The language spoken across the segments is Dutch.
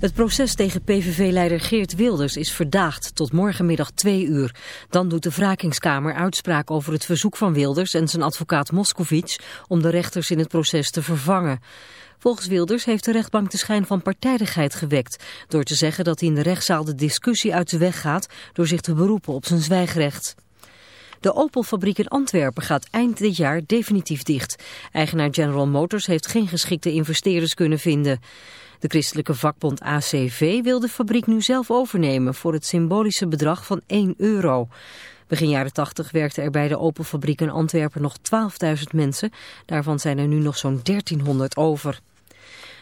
Het proces tegen PVV-leider Geert Wilders is verdaagd tot morgenmiddag 2 uur. Dan doet de wrakingskamer uitspraak over het verzoek van Wilders en zijn advocaat Moscovic om de rechters in het proces te vervangen. Volgens Wilders heeft de rechtbank de schijn van partijdigheid gewekt... door te zeggen dat hij in de rechtszaal de discussie uit de weg gaat... door zich te beroepen op zijn zwijgrecht. De Opel-fabriek in Antwerpen gaat eind dit jaar definitief dicht. Eigenaar General Motors heeft geen geschikte investeerders kunnen vinden. De christelijke vakbond ACV wil de fabriek nu zelf overnemen... voor het symbolische bedrag van 1 euro. Begin jaren 80 werkten er bij de Opel-fabriek in Antwerpen nog 12.000 mensen. Daarvan zijn er nu nog zo'n 1300 over.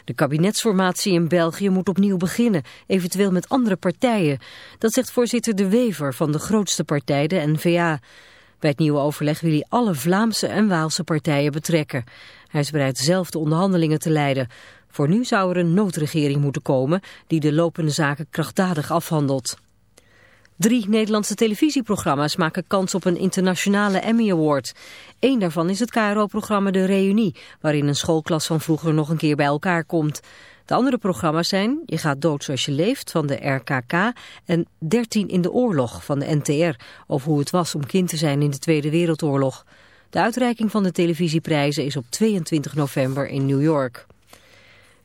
De kabinetsformatie in België moet opnieuw beginnen, eventueel met andere partijen. Dat zegt voorzitter De Wever van de grootste partij, de N-VA. Bij het nieuwe overleg wil hij alle Vlaamse en Waalse partijen betrekken. Hij is bereid zelf de onderhandelingen te leiden. Voor nu zou er een noodregering moeten komen die de lopende zaken krachtdadig afhandelt. Drie Nederlandse televisieprogramma's maken kans op een internationale Emmy Award. Eén daarvan is het KRO-programma De Reunie, waarin een schoolklas van vroeger nog een keer bij elkaar komt. De andere programma's zijn Je gaat dood zoals je leeft van de RKK en 13 in de oorlog van de NTR, over hoe het was om kind te zijn in de Tweede Wereldoorlog. De uitreiking van de televisieprijzen is op 22 november in New York.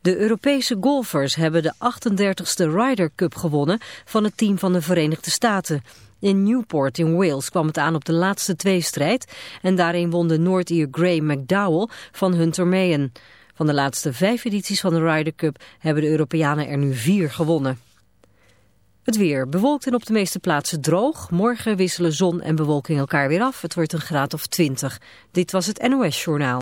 De Europese golfers hebben de 38e Ryder Cup gewonnen van het team van de Verenigde Staten. In Newport in Wales kwam het aan op de laatste tweestrijd en daarin won de Noord-Ier Gray McDowell van Hunter Mayen. Van de laatste vijf edities van de Ryder Cup hebben de Europeanen er nu vier gewonnen. Het weer bewolkt en op de meeste plaatsen droog. Morgen wisselen zon en bewolking elkaar weer af. Het wordt een graad of 20. Dit was het NOS Journaal.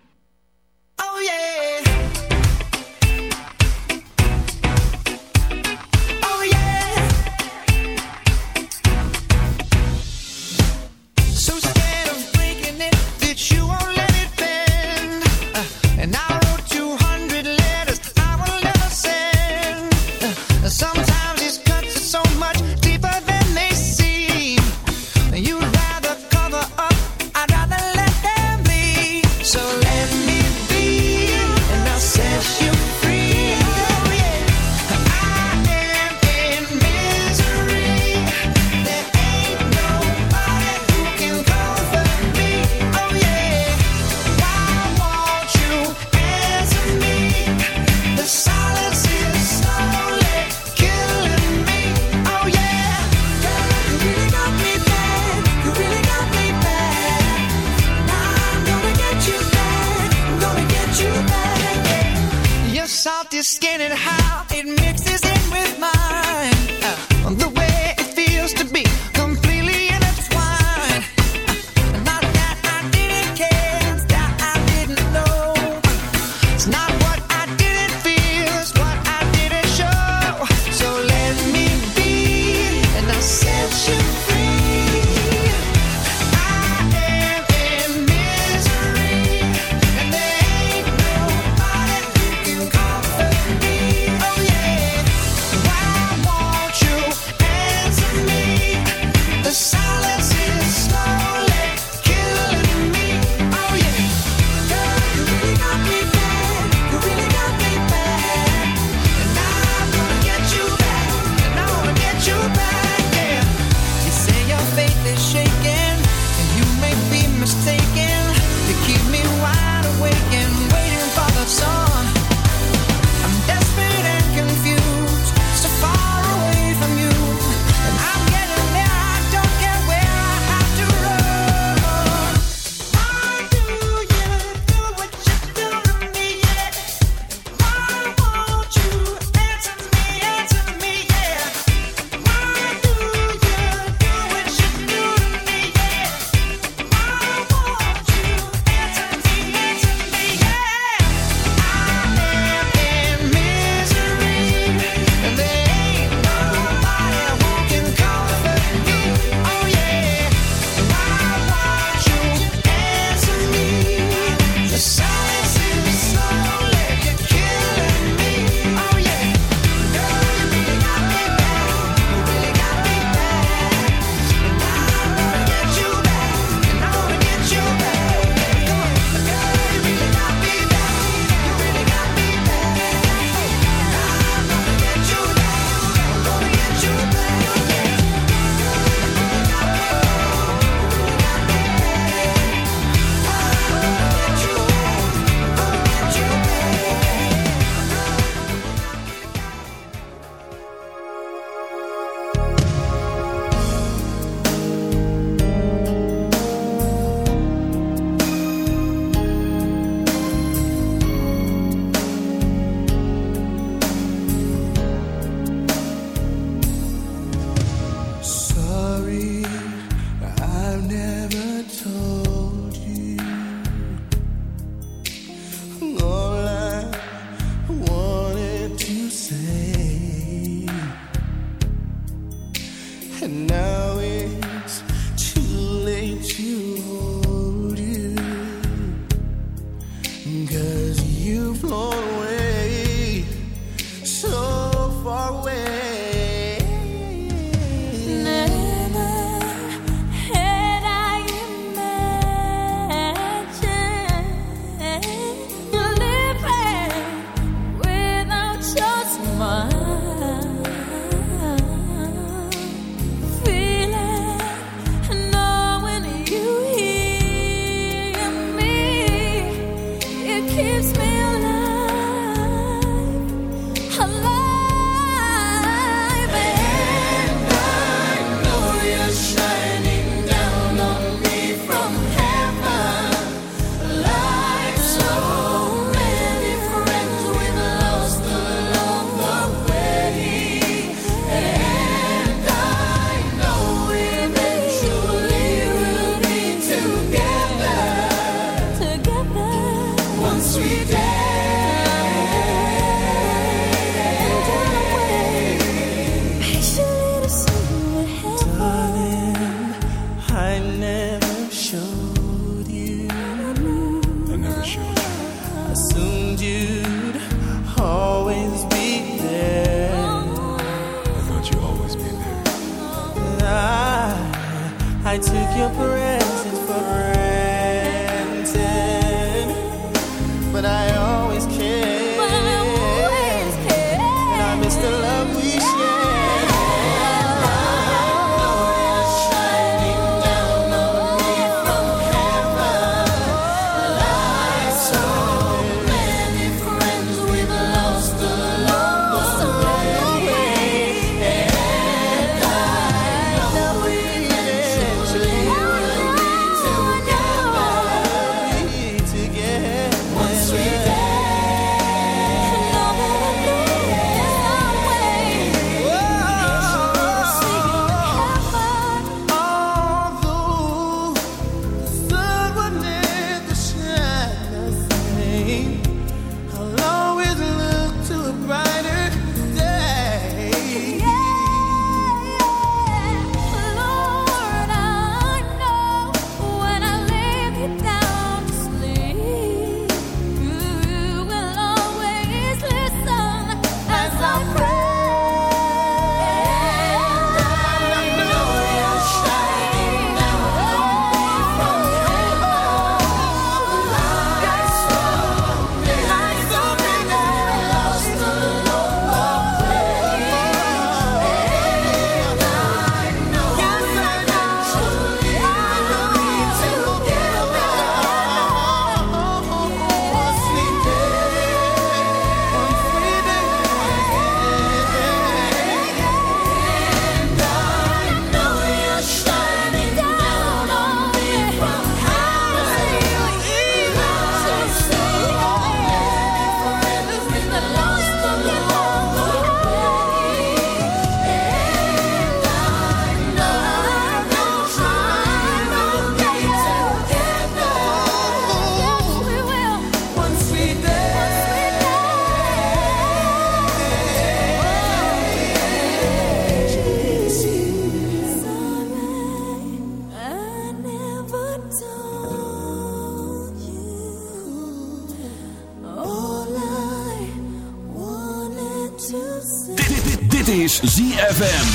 ZFM.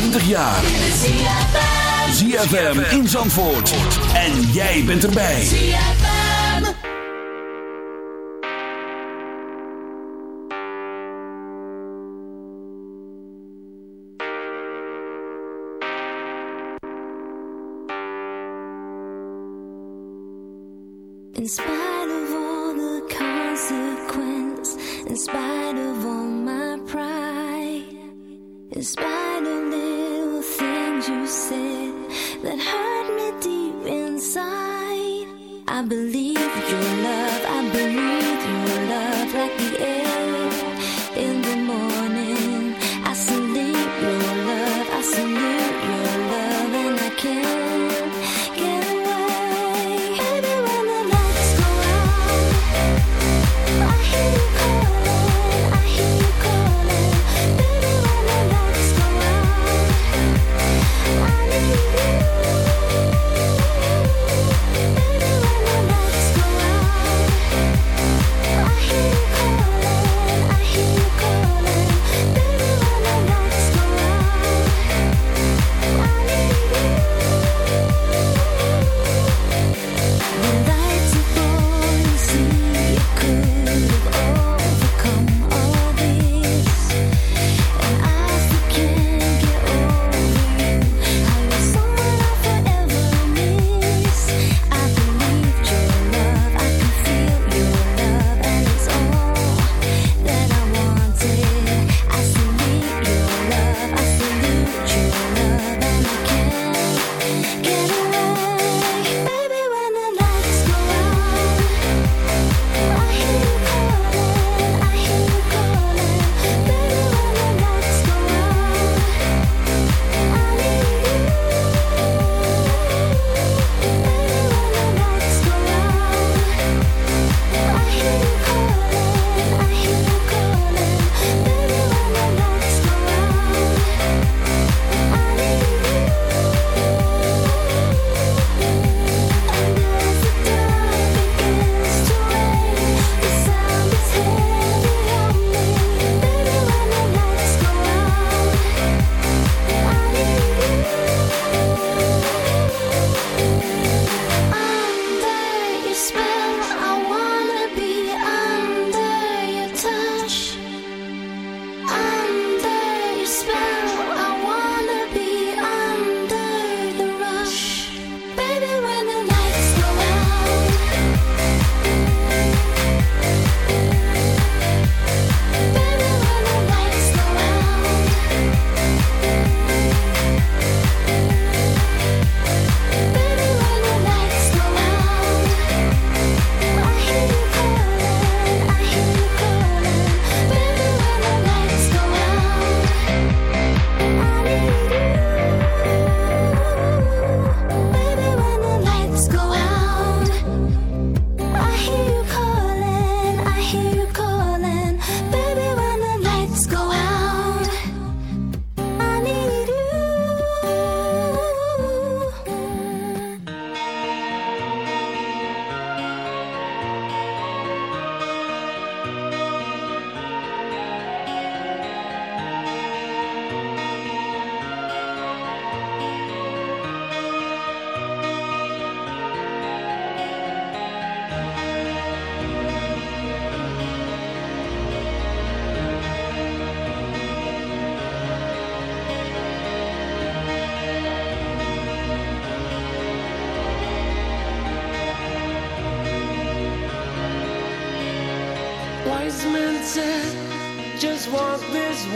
20 jaar. ZFM in Zandvoort. En jij bent erbij. ZFM. In spite of all the consequence, in spite of Despite the little things you said that hurt me deep inside, I believe your love. I believe your love like the air.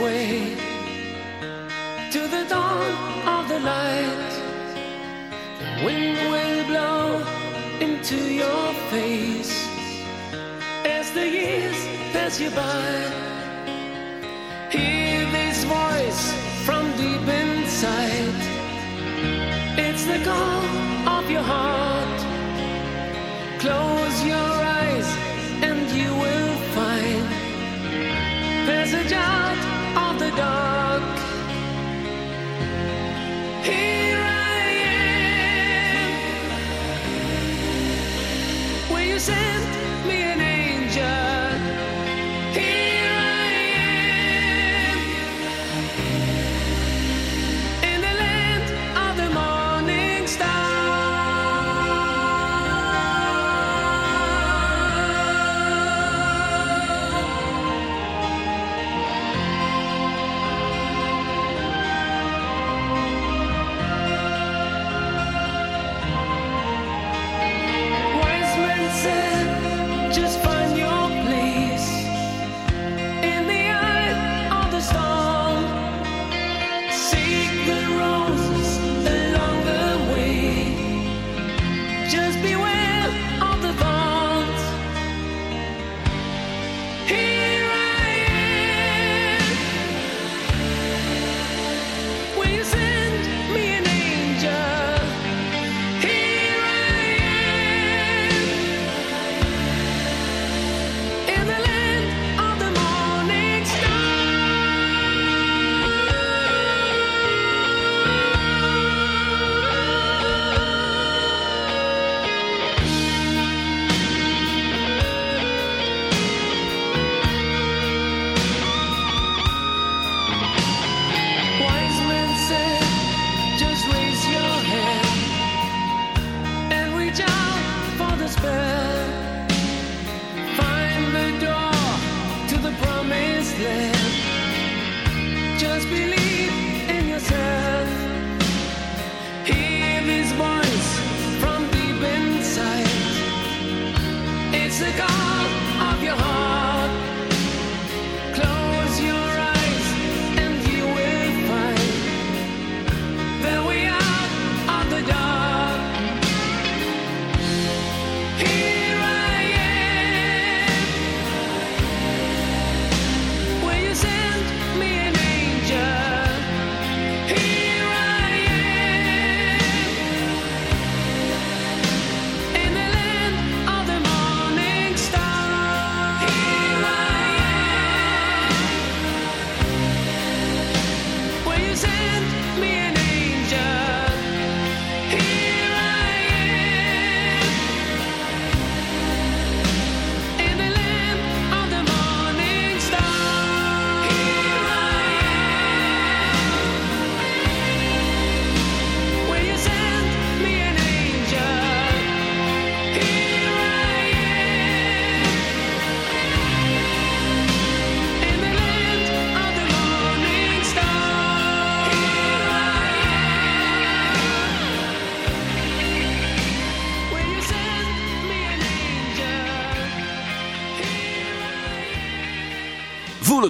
Way.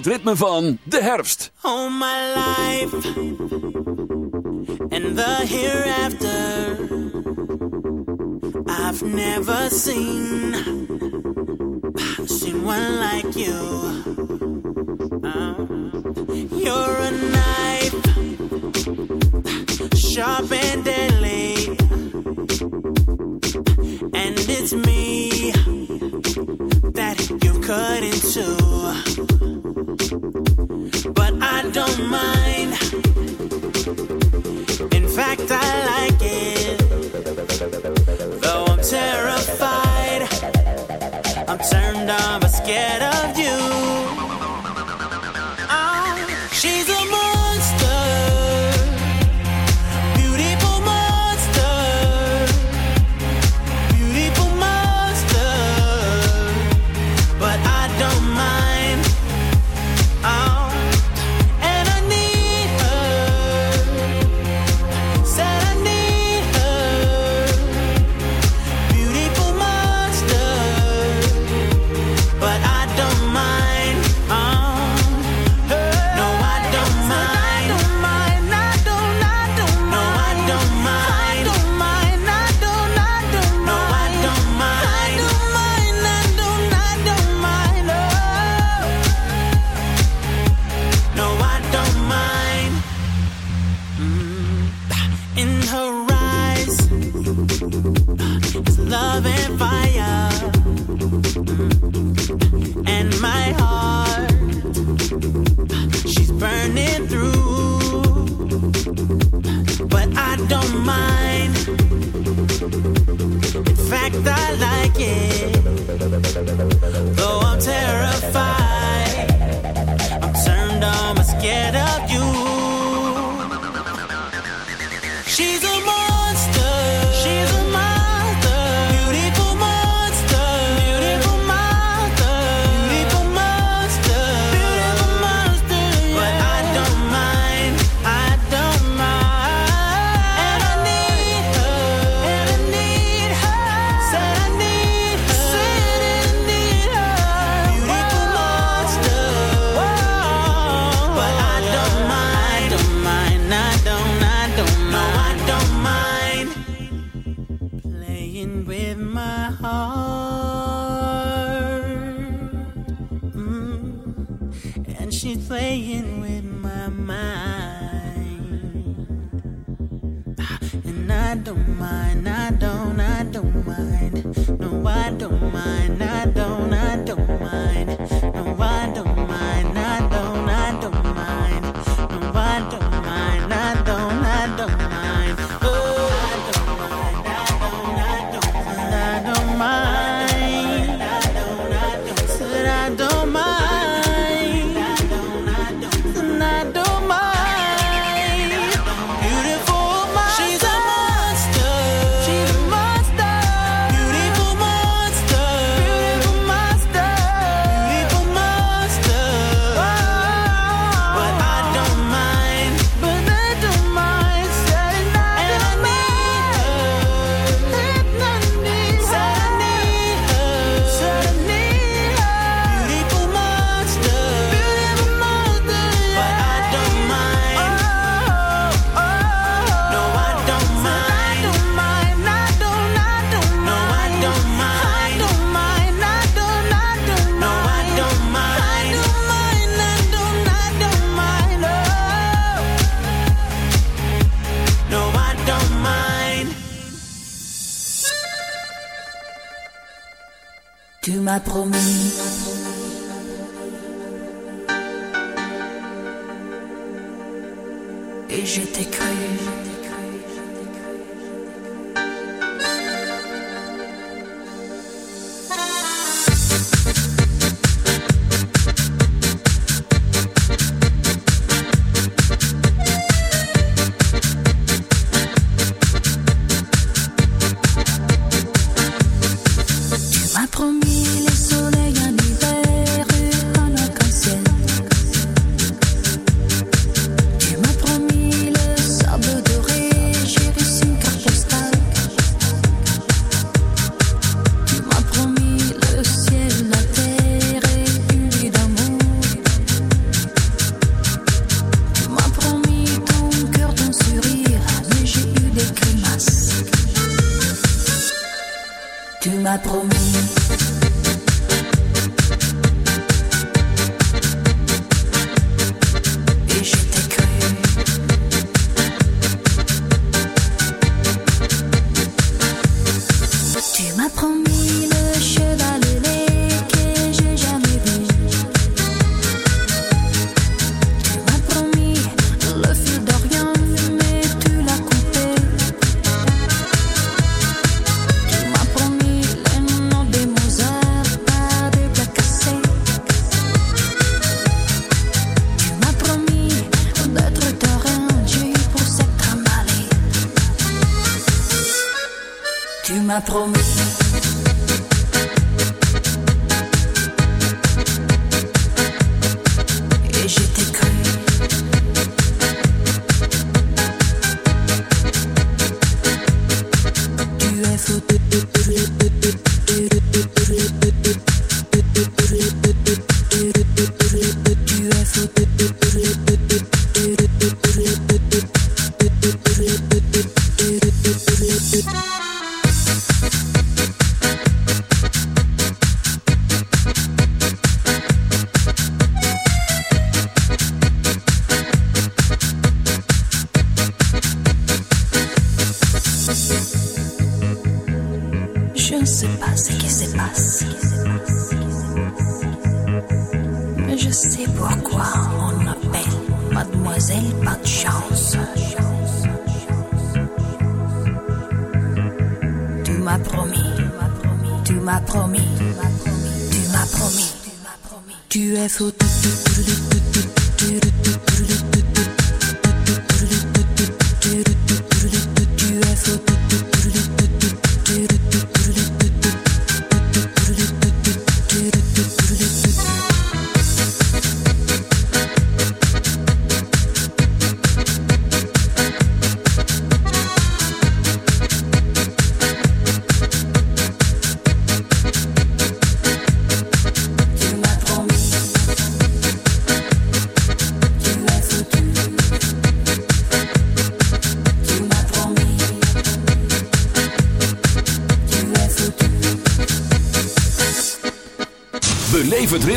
het ritme van de herfst. All my life and the hereafter I've never seen seen one like you uh, You're a knife sharp and deadly random. qu'il se passe, qui se passe. Mais je sais pourquoi on m'appelle Mademoiselle Pas de chance. Tu m'as promis, tu m'as promis, tu m'as promis, tu es faux.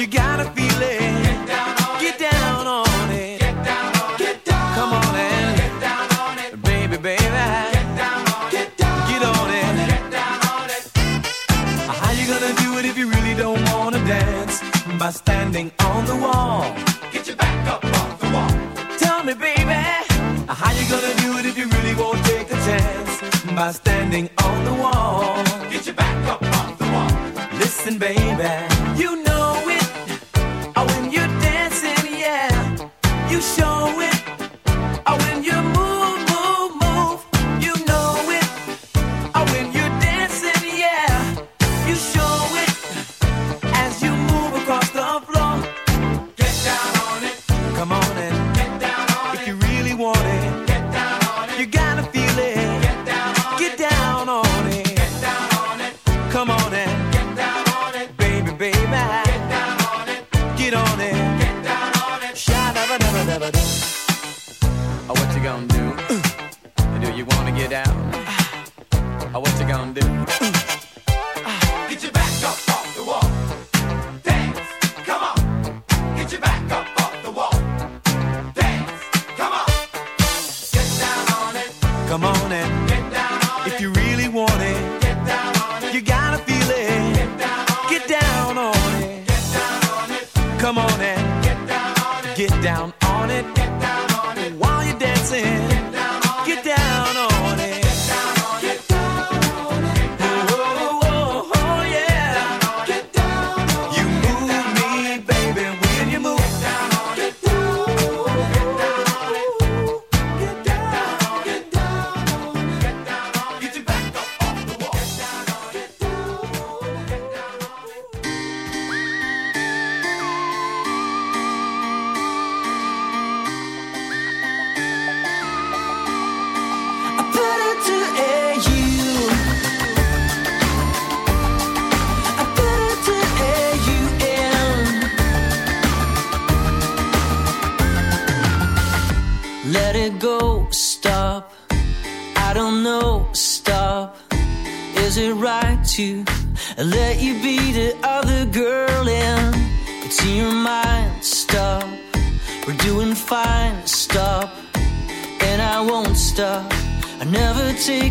You gotta feel it. Get down on it. Get down on it. Come on and Get down on it. Baby, baby. Get down on it. Get on it. How you gonna do it if you really don't wanna dance? By standing on the wall. Get your back up off the wall. Tell me, baby. How you gonna do it if you really won't take a chance? By standing on the wall. Get your back up off the wall. Listen, baby.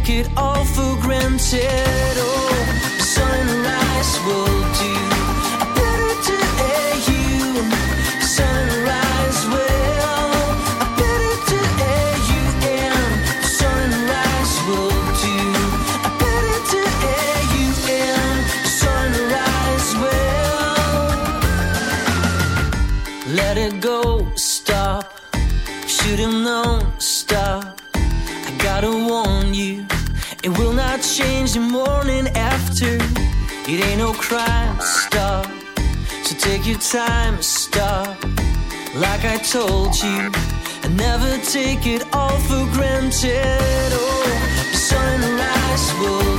take it all for granted. time stop. Like I told you, I never take it all for granted. Oh, sunrise will.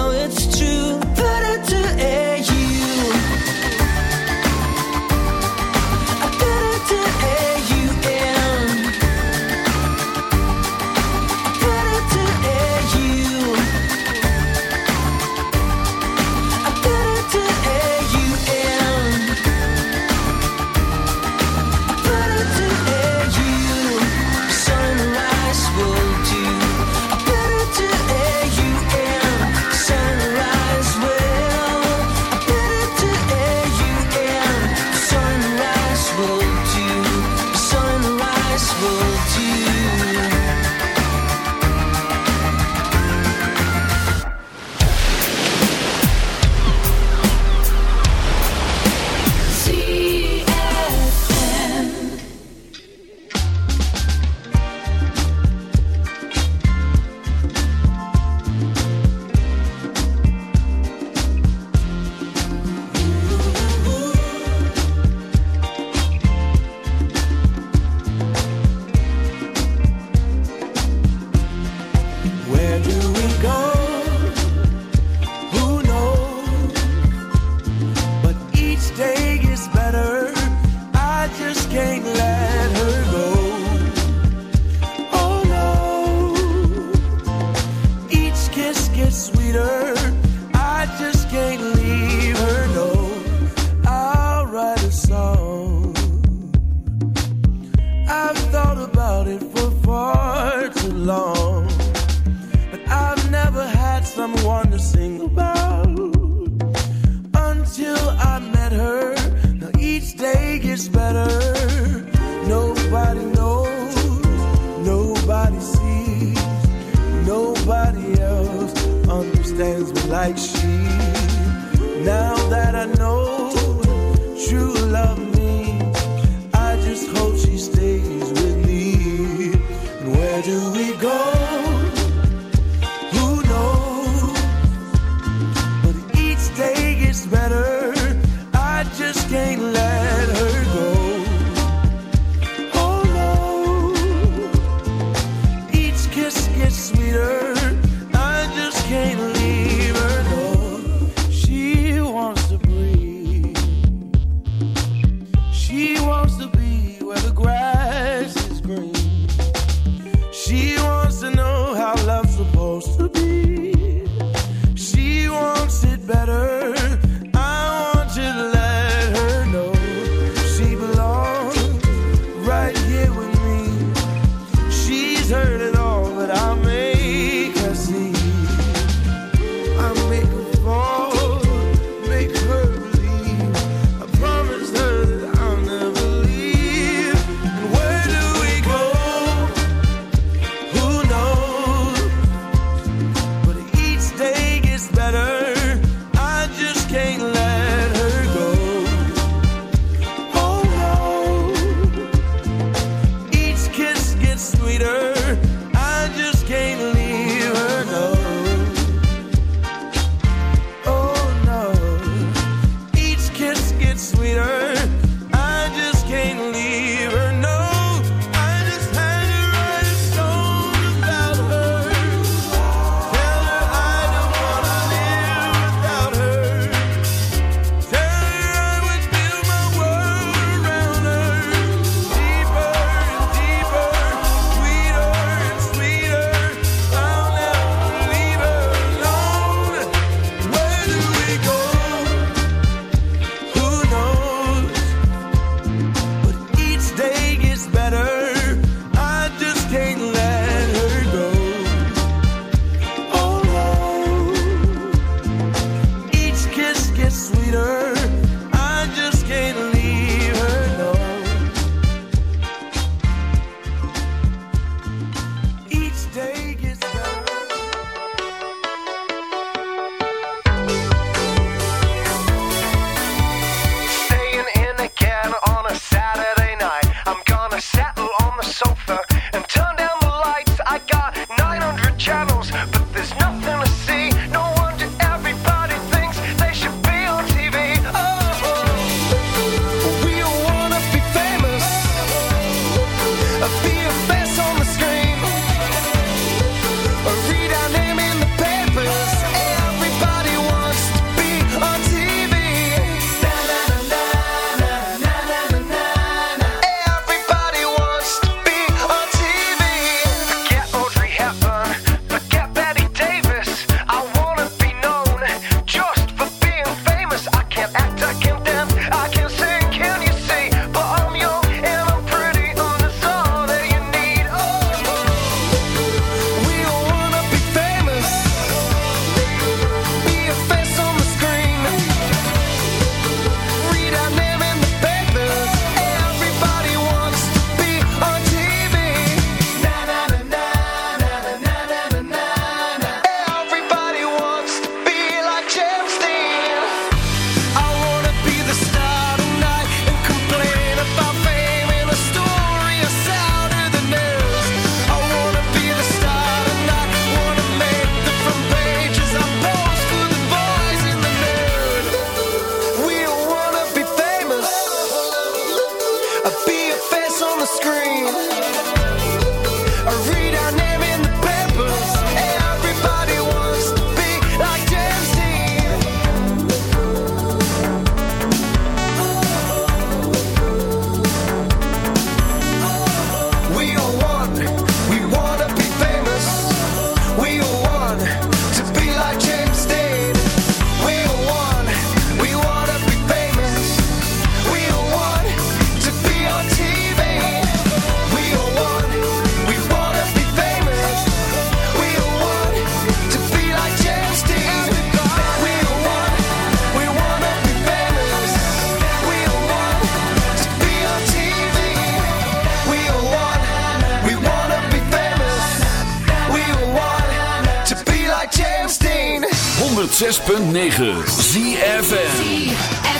106.9 ZFM.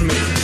Me.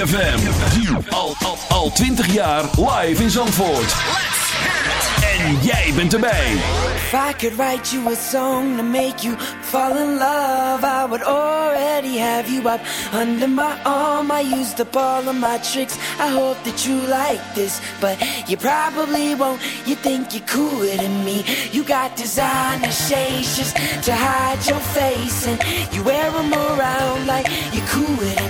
ZFM. Al, al, al 20 jaar live in Zandvoort. En jij bent erbij. If I could write you a song to make you fall in love, I would already have you up under my arm. I used up all of my tricks. I hope that you like this, but you probably won't. You think you're cooler than me. You got designer shades just to hide your face, and you wear them around like you're cooler than.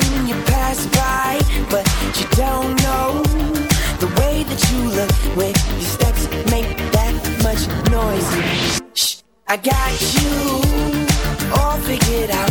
pass by, but you don't know the way that you look when your steps make that much noise. Shh, I got you all figured out.